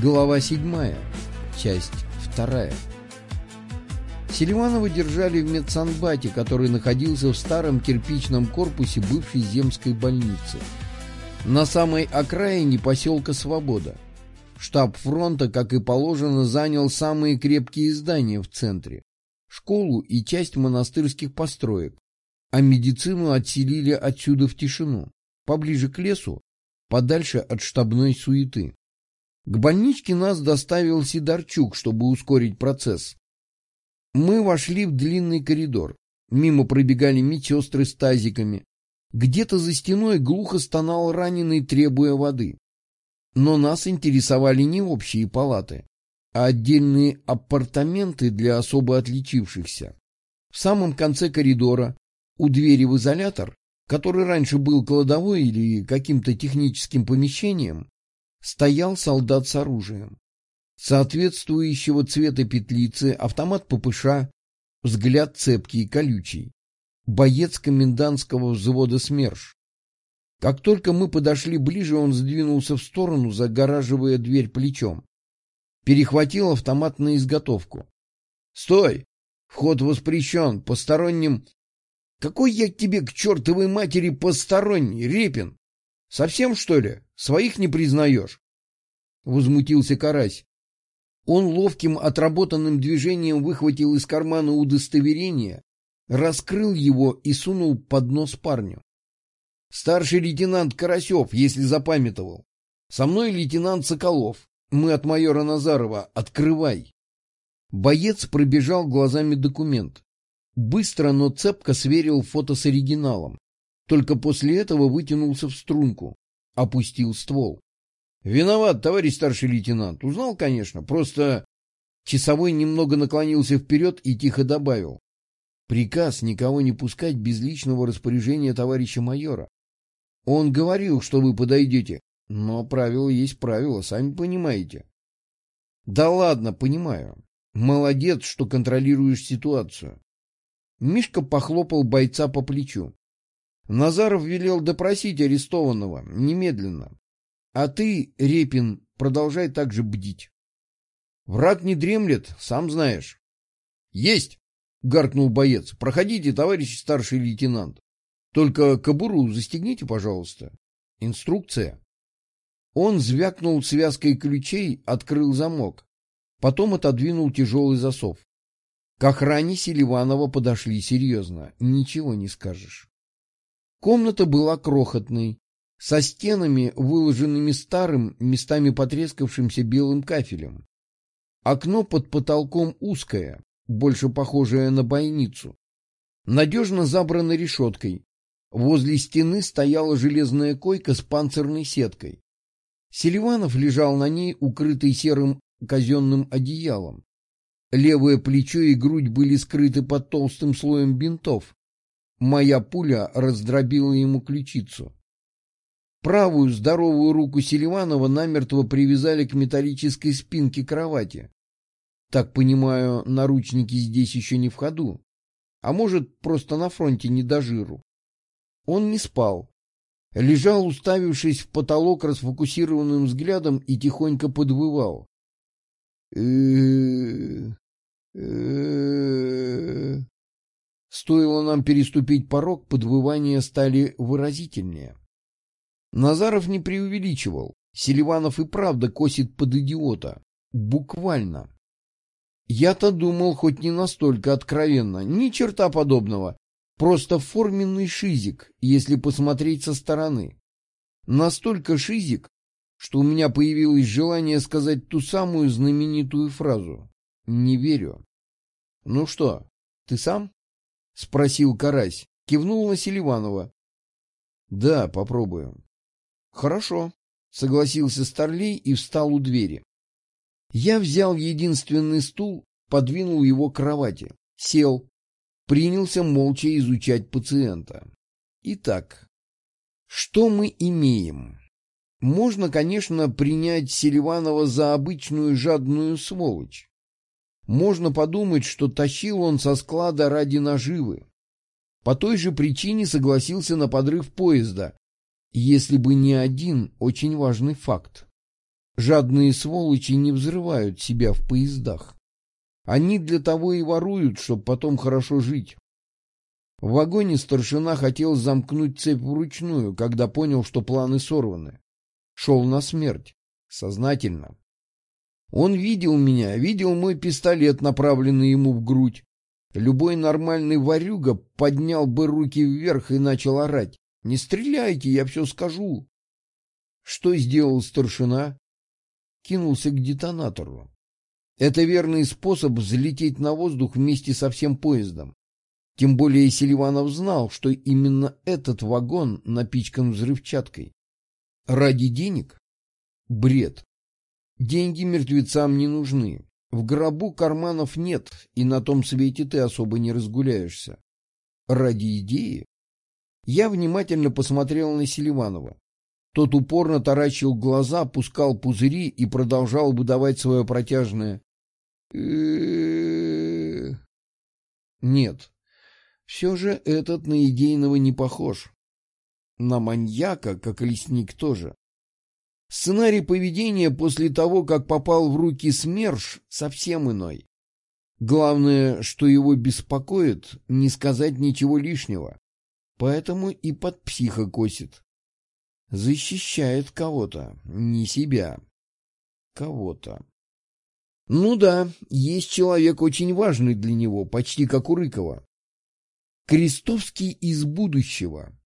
Глава 7. Часть 2. Селиванова держали в медсанбате, который находился в старом кирпичном корпусе бывшей земской больницы. На самой окраине поселка Свобода. Штаб фронта, как и положено, занял самые крепкие здания в центре. Школу и часть монастырских построек. А медицину отселили отсюда в тишину, поближе к лесу, подальше от штабной суеты. К больничке нас доставил Сидорчук, чтобы ускорить процесс. Мы вошли в длинный коридор. Мимо пробегали медсестры с тазиками. Где-то за стеной глухо стонал раненый, требуя воды. Но нас интересовали не общие палаты, а отдельные апартаменты для особо отличившихся. В самом конце коридора, у двери в изолятор, который раньше был кладовой или каким-то техническим помещением, стоял солдат с оружием. Соответствующего цвета петлицы, автомат ППШ, взгляд цепкий и колючий. Боец комендантского взвода СМЕРШ. Как только мы подошли ближе, он сдвинулся в сторону, загораживая дверь плечом. Перехватил автомат на изготовку. «Стой! Вход воспрещен, посторонним...» «Какой я тебе к чертовой матери посторонний, Репин? Совсем, что ли? Своих не признаешь? Возмутился Карась. Он ловким отработанным движением выхватил из кармана удостоверение, раскрыл его и сунул под нос парню. Старший лейтенант Карасев, если запамятовал. Со мной лейтенант Соколов. Мы от майора Назарова. Открывай. Боец пробежал глазами документ. Быстро, но цепко сверил фото с оригиналом. Только после этого вытянулся в струнку, опустил ствол. — Виноват, товарищ старший лейтенант. Узнал, конечно, просто... Часовой немного наклонился вперед и тихо добавил. Приказ никого не пускать без личного распоряжения товарища майора. Он говорил, что вы подойдете, но правило есть правило, сами понимаете. Да ладно, понимаю. Молодец, что контролируешь ситуацию. Мишка похлопал бойца по плечу. Назаров велел допросить арестованного немедленно. А ты, Репин, продолжай так же бдить. Враг не дремлет, сам знаешь. — Есть! — гаркнул боец. — Проходите, товарищ старший лейтенант. Только кобуру застегните, пожалуйста. Инструкция. Он звякнул связкой ключей, открыл замок. Потом отодвинул тяжелый засов. К охране Селиванова подошли серьезно. Ничего не скажешь. Комната была крохотной, со стенами, выложенными старым, местами потрескавшимся белым кафелем. Окно под потолком узкое, больше похожее на бойницу. Надежно забрано решеткой. Возле стены стояла железная койка с панцирной сеткой. Селиванов лежал на ней, укрытый серым казенным одеялом. Левое плечо и грудь были скрыты под толстым слоем бинтов, Моя пуля раздробила ему ключицу. Правую здоровую руку Селиванова намертво привязали к металлической спинке кровати. Так понимаю, наручники здесь еще не в ходу. А может, просто на фронте не до жиру. Он не спал. Лежал, уставившись в потолок расфокусированным взглядом и тихонько подвывал. Стоило нам переступить порог, подвывания стали выразительнее. Назаров не преувеличивал. Селиванов и правда косит под идиота. Буквально. Я-то думал, хоть не настолько откровенно. Ни черта подобного. Просто форменный шизик, если посмотреть со стороны. Настолько шизик, что у меня появилось желание сказать ту самую знаменитую фразу. Не верю. Ну что, ты сам? — спросил Карась. Кивнул на Селиванова. — Да, попробуем. — Хорошо, — согласился Старлей и встал у двери. Я взял единственный стул, подвинул его к кровати, сел, принялся молча изучать пациента. Итак, что мы имеем? Можно, конечно, принять Селиванова за обычную жадную сволочь. Можно подумать, что тащил он со склада ради наживы. По той же причине согласился на подрыв поезда, если бы не один очень важный факт. Жадные сволочи не взрывают себя в поездах. Они для того и воруют, чтобы потом хорошо жить. В вагоне старшина хотел замкнуть цепь вручную, когда понял, что планы сорваны. Шел на смерть. Сознательно. Он видел меня, видел мой пистолет, направленный ему в грудь. Любой нормальный ворюга поднял бы руки вверх и начал орать. «Не стреляйте, я все скажу!» Что сделал старшина? Кинулся к детонатору. Это верный способ взлететь на воздух вместе со всем поездом. Тем более Селиванов знал, что именно этот вагон напичкан взрывчаткой. Ради денег? Бред. Деньги мертвецам не нужны. В гробу карманов нет, и на том свете ты особо не разгуляешься. Ради идеи? Я внимательно посмотрел на Селиванова. Тот упорно таращил глаза, пускал пузыри и продолжал выдавать свое протяжное Нет, все же этот на идейного не похож. На маньяка, как лесник, тоже. Сценарий поведения после того, как попал в руки СМЕРШ, совсем иной. Главное, что его беспокоит, не сказать ничего лишнего. Поэтому и под психа косит. Защищает кого-то, не себя. Кого-то. Ну да, есть человек очень важный для него, почти как у Рыкова. Крестовский из будущего.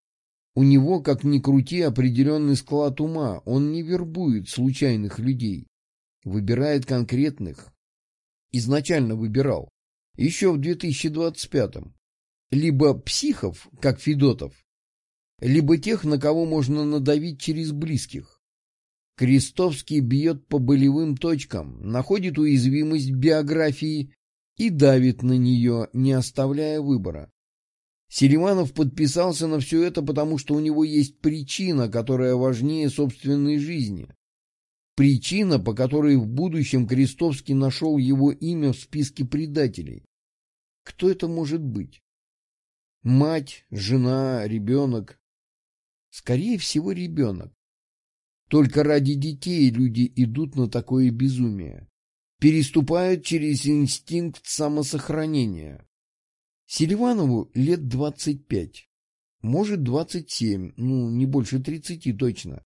У него, как ни крути, определенный склад ума. Он не вербует случайных людей. Выбирает конкретных. Изначально выбирал. Еще в 2025-м. Либо психов, как Федотов, либо тех, на кого можно надавить через близких. Крестовский бьет по болевым точкам, находит уязвимость биографии и давит на нее, не оставляя выбора. Селиманов подписался на все это, потому что у него есть причина, которая важнее собственной жизни. Причина, по которой в будущем Крестовский нашел его имя в списке предателей. Кто это может быть? Мать, жена, ребенок? Скорее всего, ребенок. Только ради детей люди идут на такое безумие. Переступают через инстинкт самосохранения. Селиванову лет двадцать пять. Может, двадцать семь, ну, не больше тридцати точно.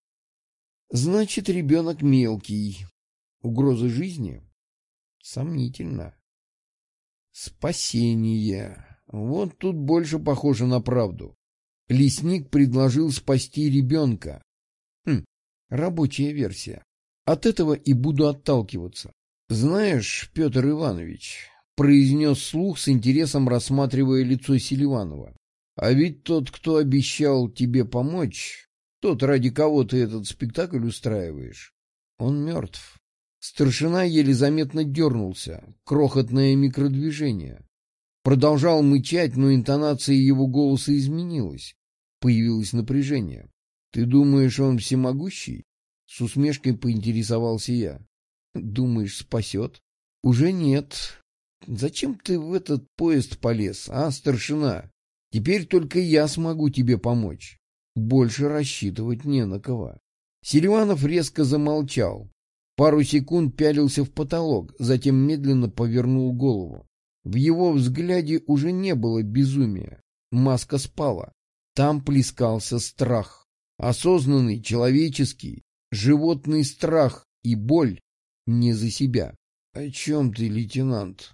Значит, ребенок мелкий. Угроза жизни? Сомнительно. Спасение. Вот тут больше похоже на правду. Лесник предложил спасти ребенка. Хм, рабочая версия. От этого и буду отталкиваться. Знаешь, Петр Иванович, произнес слух с интересом, рассматривая лицо Селиванова. А ведь тот, кто обещал тебе помочь, тот, ради кого ты этот спектакль устраиваешь, он мертв. Старшина еле заметно дернулся, крохотное микродвижение. Продолжал мычать, но интонация его голоса изменилась. Появилось напряжение. «Ты думаешь, он всемогущий?» С усмешкой поинтересовался я. «Думаешь, спасет?» «Уже нет. Зачем ты в этот поезд полез, а, старшина? Теперь только я смогу тебе помочь. Больше рассчитывать не на кого. Селиванов резко замолчал. Пару секунд пялился в потолок, затем медленно повернул голову. В его взгляде уже не было безумия. Маска спала. Там плескался страх. Осознанный, человеческий, животный страх и боль не за себя. — О чем ты, лейтенант?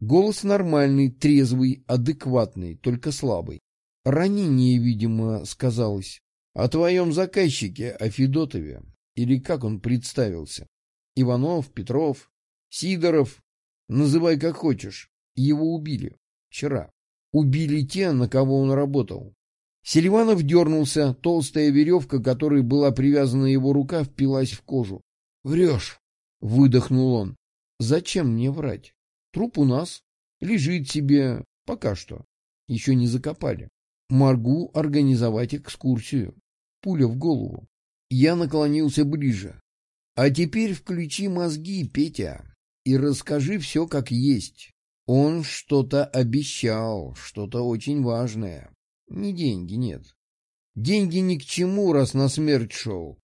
Голос нормальный, трезвый, адекватный, только слабый. Ранение, видимо, сказалось. О твоем заказчике, о Федотове. Или как он представился? Иванов, Петров, Сидоров. Называй как хочешь. Его убили. Вчера. Убили те, на кого он работал. Селиванов дернулся. Толстая веревка, которой была привязана его рука, впилась в кожу. «Врешь!» — выдохнул он. «Зачем мне врать? Труп у нас. Лежит себе. Пока что. Еще не закопали. Могу организовать экскурсию. Пуля в голову. Я наклонился ближе. А теперь включи мозги, Петя, и расскажи все как есть. Он что-то обещал, что-то очень важное. Не деньги, нет. Деньги ни к чему, раз на смерть шел.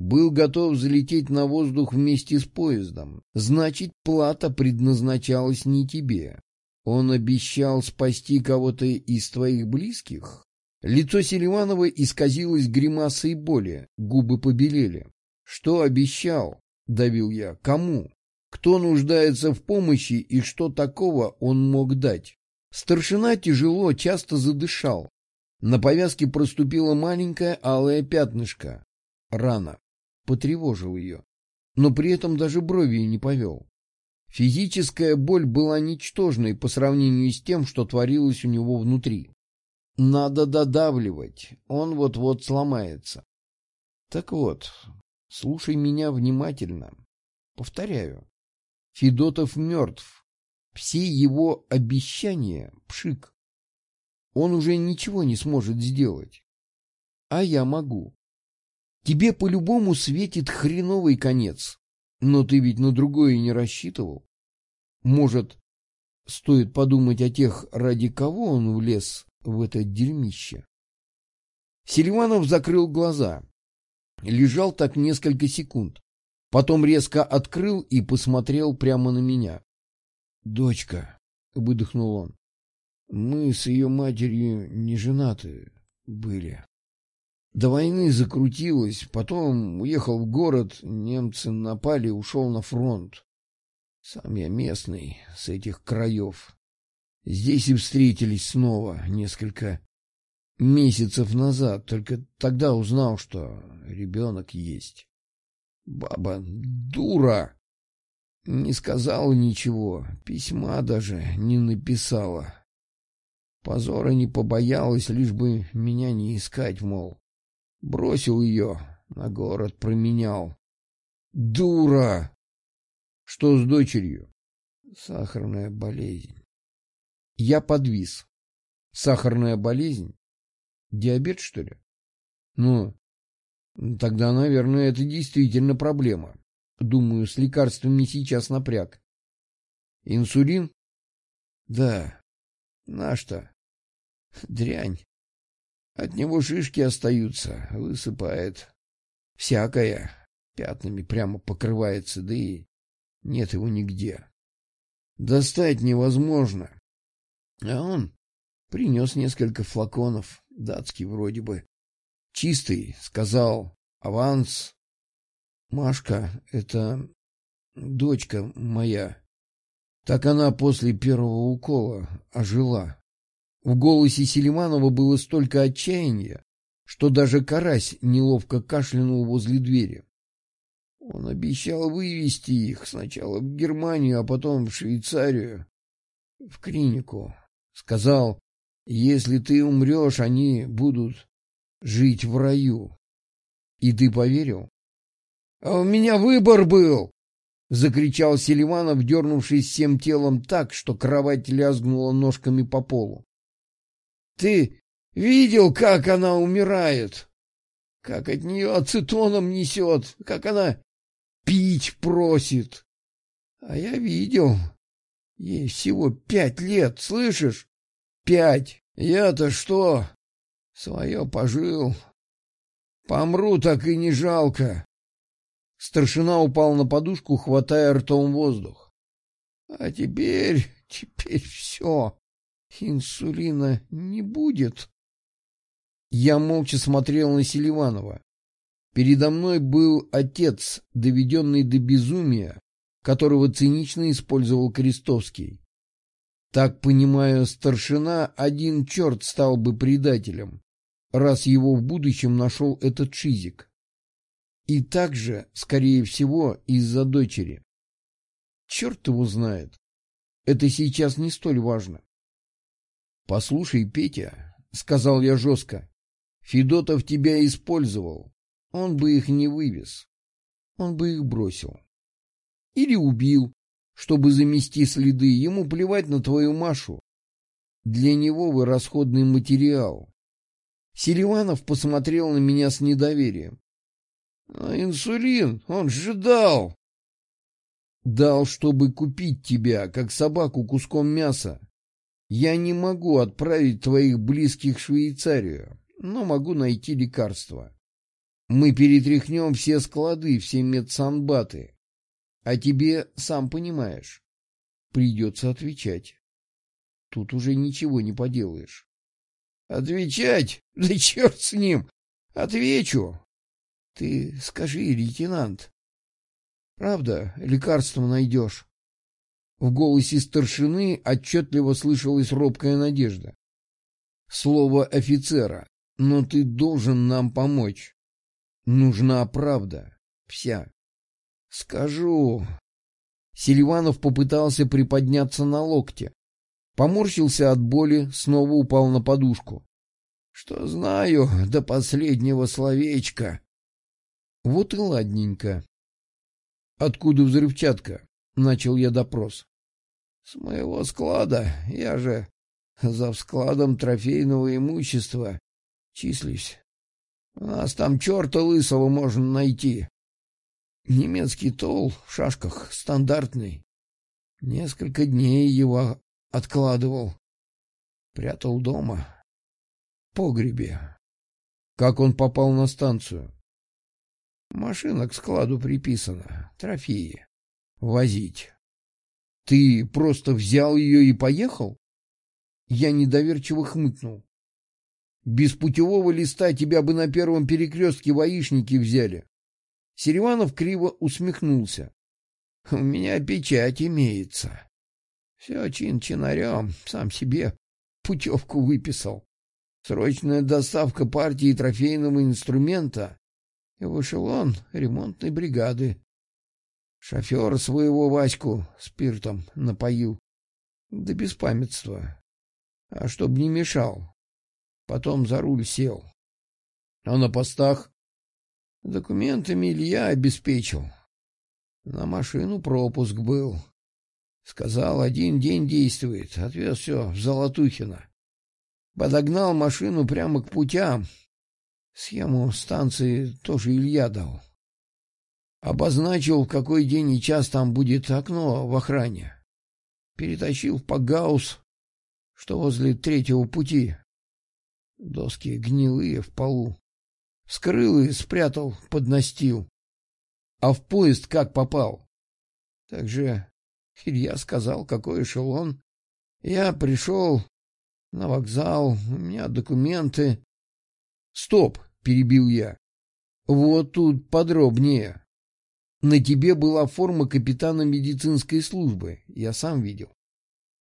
Был готов залететь на воздух вместе с поездом. Значит, плата предназначалась не тебе. Он обещал спасти кого-то из твоих близких? Лицо Селиванова исказилось гримасой боли, губы побелели. «Что обещал?» — давил я. «Кому? Кто нуждается в помощи и что такого он мог дать?» Старшина тяжело, часто задышал. На повязке проступило маленькое алое пятнышко. Рана. Потревожил ее. Но при этом даже брови не повел. Физическая боль была ничтожной по сравнению с тем, что творилось у него внутри. Надо додавливать, он вот-вот сломается. Так вот, слушай меня внимательно. Повторяю, Федотов мертв. Все его обещания — пшик. Он уже ничего не сможет сделать. А я могу. Тебе по-любому светит хреновый конец. Но ты ведь на другое не рассчитывал. Может, стоит подумать о тех, ради кого он влез в это дерьмище. Селиванов закрыл глаза. Лежал так несколько секунд. Потом резко открыл и посмотрел прямо на меня. — Дочка, — выдохнул он, — мы с ее матерью не женаты были. До войны закрутилось, потом уехал в город, немцы напали, ушел на фронт. Сам я местный, с этих краев. Здесь и встретились снова несколько месяцев назад, только тогда узнал, что ребенок есть. Баба дура! Не сказала ничего, письма даже не написала. Позора не побоялась, лишь бы меня не искать, мол. Бросил ее, на город променял. Дура! Что с дочерью? Сахарная болезнь. Я подвис. Сахарная болезнь? Диабет, что ли? Ну, тогда, наверное, это действительно проблема. Думаю, с лекарствами сейчас напряг. Инсулин? Да. На что? Дрянь. От него шишки остаются, высыпает. Всякое. Пятнами прямо покрывается, да и нет его нигде. Достать невозможно. А он принес несколько флаконов, датский вроде бы. Чистый, сказал, аванс. Машка — это дочка моя. Так она после первого укола ожила. В голосе Селиманова было столько отчаяния, что даже карась неловко кашлянул возле двери. Он обещал вывести их сначала в Германию, а потом в Швейцарию, в клинику. Сказал, если ты умрешь, они будут жить в раю. И ты поверил? — А у меня выбор был! — закричал Селиванов, дернувшись всем телом так, что кровать лязгнула ножками по полу. — Ты видел, как она умирает? Как от нее ацетоном несет, как она пить просит. А я видел. Ей всего пять лет, слышишь? Пять. Я-то что? Свое пожил. Помру, так и не жалко. Старшина упал на подушку, хватая ртом воздух. А теперь, теперь все. Инсулина не будет. Я молча смотрел на Селиванова. Передо мной был отец, доведенный до безумия, которого цинично использовал Крестовский. Так, понимаю, старшина один черт стал бы предателем, раз его в будущем нашел этот шизик. И также, скорее всего, из-за дочери. Черт его знает. Это сейчас не столь важно. «Послушай, Петя», — сказал я жестко, — «Федотов тебя использовал. Он бы их не вывез. Он бы их бросил. Или убил, чтобы замести следы. Ему плевать на твою Машу. Для него вы расходный материал. Селиванов посмотрел на меня с недоверием. А инсулин он же дал. Дал, чтобы купить тебя, как собаку, куском мяса. Я не могу отправить твоих близких в Швейцарию, но могу найти лекарство. Мы перетряхнем все склады, все медсанбаты. А тебе, сам понимаешь, придется отвечать. Тут уже ничего не поделаешь. Отвечать? Да черт с ним! Отвечу! Ты скажи, лейтенант. Правда, лекарство найдешь? В голосе старшины отчетливо слышалась робкая надежда. Слово офицера. Но ты должен нам помочь. Нужна правда. Вся. Скажу. Селиванов попытался приподняться на локте. Поморщился от боли, снова упал на подушку. Что знаю до последнего словечка. Вот и ладненько. Откуда взрывчатка? Начал я допрос. С моего склада. Я же за складом трофейного имущества числюсь. Нас там черта лысого можно найти. Немецкий тол в шашках стандартный. Несколько дней его откладывал. Прятал дома. В погребе. Как он попал на станцию? Машина к складу приписана. Трофеи. Возить. Ты просто взял ее и поехал? Я недоверчиво хмыкнул. Без путевого листа тебя бы на первом перекрестке воишники взяли. Сереванов криво усмехнулся. — У меня печать имеется. Все чин-чинарем, сам себе путевку выписал. Срочная доставка партии трофейного инструмента и в эшелон ремонтной бригады. Шофер своего Ваську спиртом напоил. До беспамятства. А чтоб не мешал. Потом за руль сел. А на постах? Документами Илья обеспечил. На машину пропуск был. Сказал, один день действует. Отвез все в Золотухино. Подогнал машину прямо к путям. Схему станции тоже Илья дал. Обозначил, в какой день и час там будет окно в охране. Перетащил в Пагаус, что возле третьего пути. Доски гнилые в полу. Скрыл и спрятал под настил. А в поезд как попал? Так же Илья сказал, какой эшелон. Я пришел на вокзал, у меня документы. Стоп, перебил я. Вот тут подробнее. На тебе была форма капитана медицинской службы, я сам видел.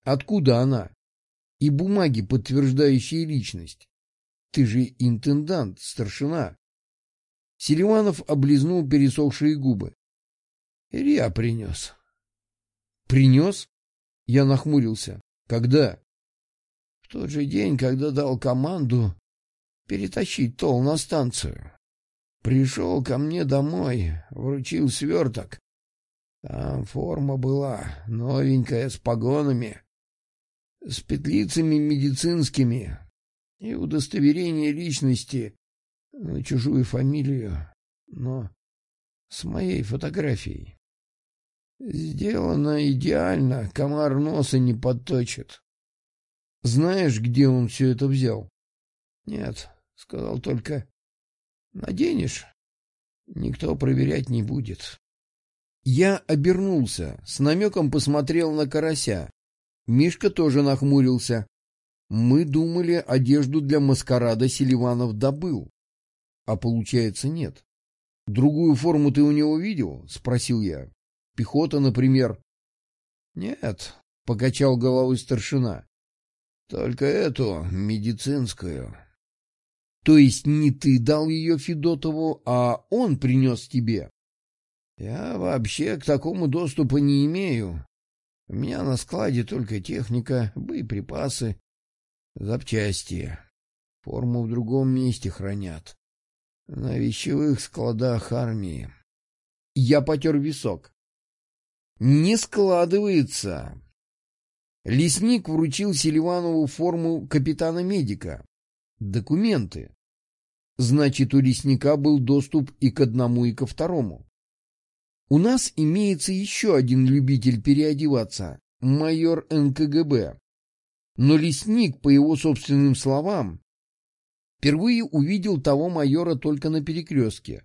Откуда она? И бумаги, подтверждающие личность. Ты же интендант, старшина. Селиванов облизнул пересохшие губы. Илья принес. Принес? Я нахмурился. Когда? В тот же день, когда дал команду перетащить тол на станцию. Пришел ко мне домой, вручил сверток. Там форма была новенькая, с погонами, с петлицами медицинскими, и удостоверение личности на чужую фамилию, но с моей фотографией. Сделано идеально, комар носа не подточит. Знаешь, где он все это взял? Нет, сказал только, наденешь, никто проверять не будет. Я обернулся, с намеком посмотрел на карася. Мишка тоже нахмурился. Мы думали, одежду для маскарада Селиванов добыл. А получается, нет. Другую форму ты у него видел? Спросил я. Пехота, например. Нет, покачал головой старшина. Только эту, медицинскую. То есть не ты дал ее Федотову, а он принес тебе? Я вообще к такому доступа не имею. У меня на складе только техника, боеприпасы, Запчасти. Форму в другом месте хранят. На вещевых складах армии. Я потер висок. Не складывается. Лесник вручил Селиванову форму капитана-медика. Документы. Значит, у лесника был доступ и к одному, и ко второму. У нас имеется еще один любитель переодеваться — майор НКГБ. Но лесник, по его собственным словам, Впервые увидел того майора только на перекрестке.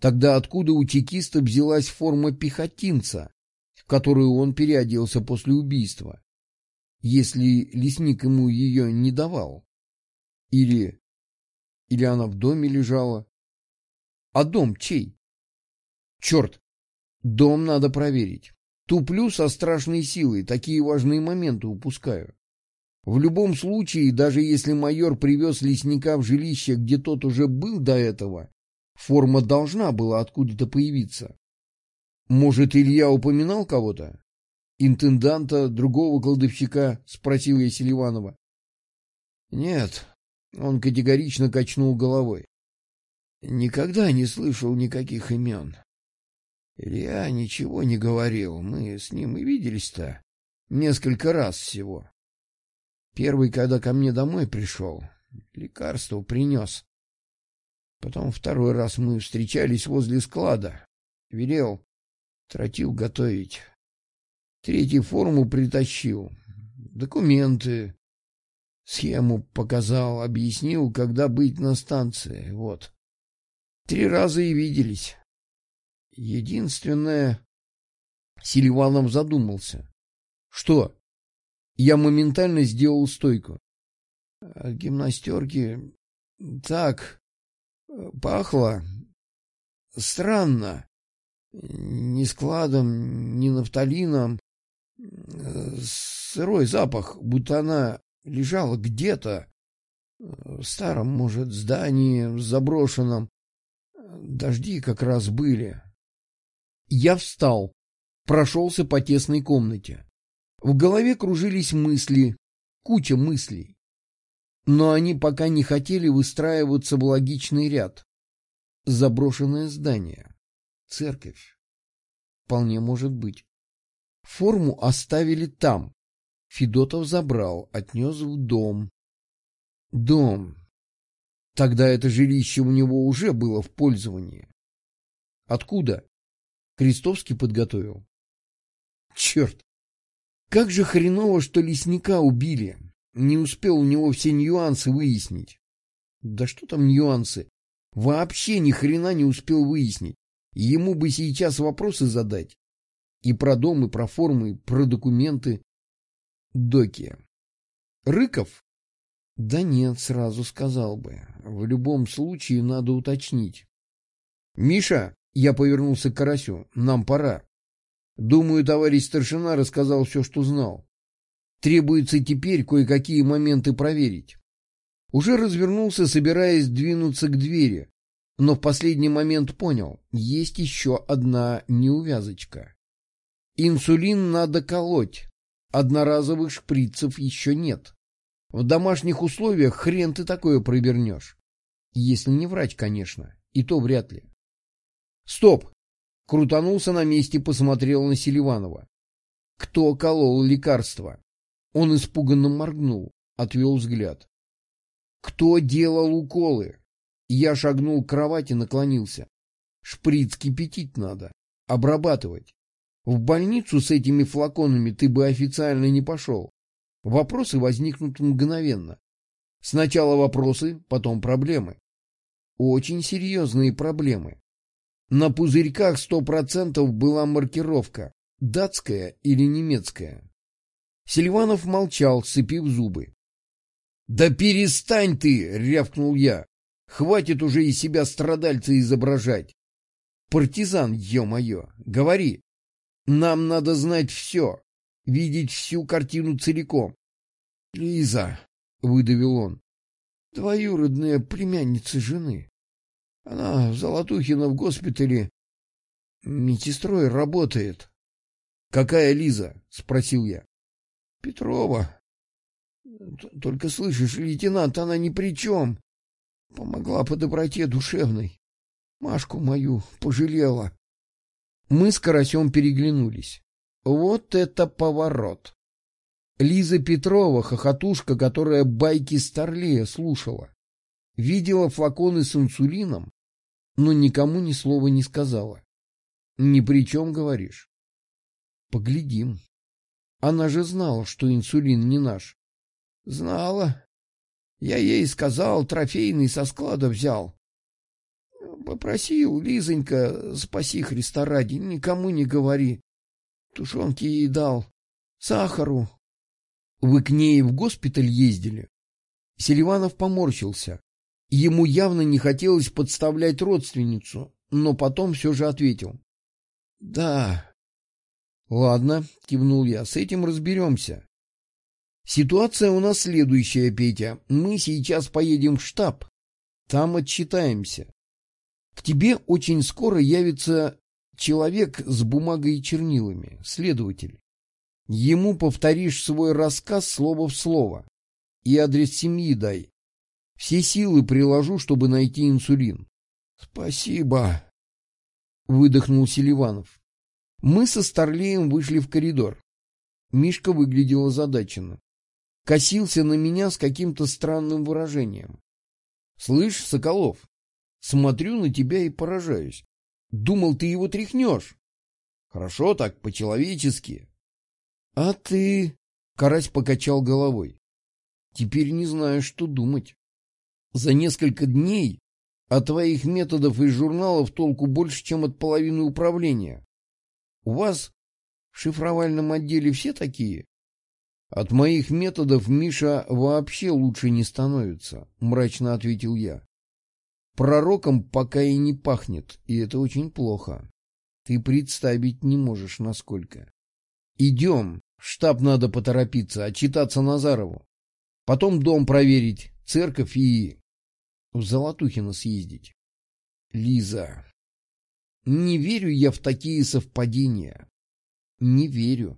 Тогда откуда у чекиста взялась форма пехотинца, в которую он переоделся после убийства, если лесник ему ее не давал? Или... или она в доме лежала? А дом чей? Черт, дом надо проверить. Туплю со страшной силой, такие важные моменты упускаю. В любом случае, даже если майор привез лесника в жилище, где тот уже был до этого, форма должна была откуда-то появиться. Может, Илья упоминал кого-то? Интенданта, другого кладовщика? Спросил я Селиванова. Нет, он категорично качнул головой. Никогда не слышал никаких имен. Илья ничего не говорил, мы с ним и виделись-то несколько раз всего. Первый, когда ко мне домой пришел, лекарство принес. Потом второй раз мы встречались возле склада. Велел тротил готовить. Третий форму притащил. Документы. Схему показал, объяснил, когда быть на станции. Вот. Три раза и виделись. Единственное... Селиванов задумался. Что? Я моментально сделал стойку. От гимнастерки так пахло странно. Ни складом, ни нафталином. Сырой запах, будто она лежала где-то в старом, может, здании, заброшенном. Дожди как раз были. Я встал, прошелся по тесной комнате. В голове кружились мысли, куча мыслей. Но они пока не хотели выстраиваться в логичный ряд. Заброшенное здание. Церковь. Вполне может быть. Форму оставили там. Федотов забрал, отнес в дом. Дом. Тогда это жилище у него уже было в пользовании. Откуда? Крестовский подготовил. Черт! Как же хреново, что лесника убили. Не успел у него все нюансы выяснить. Да что там нюансы? Вообще ни хрена не успел выяснить. Ему бы сейчас вопросы задать. И про дом, и про формы, и про документы. Доки. Рыков? Да нет, сразу сказал бы. В любом случае надо уточнить. Миша, я повернулся к Карасю, нам пора. Думаю, товарищ старшина рассказал все, что знал. Требуется теперь кое-какие моменты проверить. Уже развернулся, собираясь двинуться к двери, но в последний момент понял, есть еще одна неувязочка. Инсулин надо колоть, одноразовых шприцев еще нет. В домашних условиях хрен ты такое провернешь. Если не врач, конечно, и то вряд ли. Стоп! Крутанулся на месте, посмотрел на Селиванова. Кто колол лекарства? Он испуганно моргнул, отвел взгляд. Кто делал уколы? Я шагнул к кровати, наклонился. Шприц кипятить надо, обрабатывать. В больницу с этими флаконами ты бы официально не пошел. Вопросы возникнут мгновенно. Сначала вопросы, потом проблемы. Очень серьезные проблемы. На пузырьках сто процентов была маркировка, датская или немецкая. Селиванов молчал, сцепив зубы. — Да перестань ты! — рявкнул я. — Хватит уже из себя страдальца изображать. — Партизан, ё-моё, говори. Нам надо знать все, видеть всю картину целиком. — Лиза, — выдавил он, — двоюродная племянница жены. Она в Золотухино в госпитале медсестрой работает. — Какая Лиза? — спросил я. — Петрова. Только слышишь, лейтенант, она ни при чем. Помогла по доброте душевной. Машку мою пожалела. Мы с Карасем переглянулись. Вот это поворот! Лиза Петрова, хохотушка, которая байки Старлея слушала, видела флаконы с инсулином но никому ни слова не сказала. Ни при чем, говоришь? Поглядим. Она же знала, что инсулин не наш. Знала. Я ей сказал, трофейный со склада взял. Попросил, Лизонька, спаси Христа ради, никому не говори. Тушенки ей дал, сахару. Вы к ней в госпиталь ездили? Селиванов поморщился. Ему явно не хотелось подставлять родственницу, но потом все же ответил. — Да. — Ладно, — кивнул я, — с этим разберемся. Ситуация у нас следующая, Петя. Мы сейчас поедем в штаб. Там отчитаемся. К тебе очень скоро явится человек с бумагой и чернилами, следователь. Ему повторишь свой рассказ слово в слово. И адрес семьи дай. Все силы приложу, чтобы найти инсулин. — Спасибо, — выдохнул Селиванов. Мы со Старлеем вышли в коридор. Мишка выглядел озадаченно. Косился на меня с каким-то странным выражением. — Слышь, Соколов, Смотрю на тебя и поражаюсь. Думал, ты его тряхнешь. Хорошо так, по-человечески. А ты... Карась покачал головой. Теперь не знаю, что думать. За несколько дней от твоих методов и журналов толку больше, чем от половины управления. У вас в шифровальном отделе все такие? От моих методов Миша вообще лучше не становится, мрачно ответил я. Пророком пока и не пахнет, и это очень плохо. Ты представить не можешь, насколько. Идем. штаб надо поторопиться, отчитаться Назарову. Потом дом проверить, церковь и... В Золотухино съездить. Лиза. Не верю я в такие совпадения. Не верю.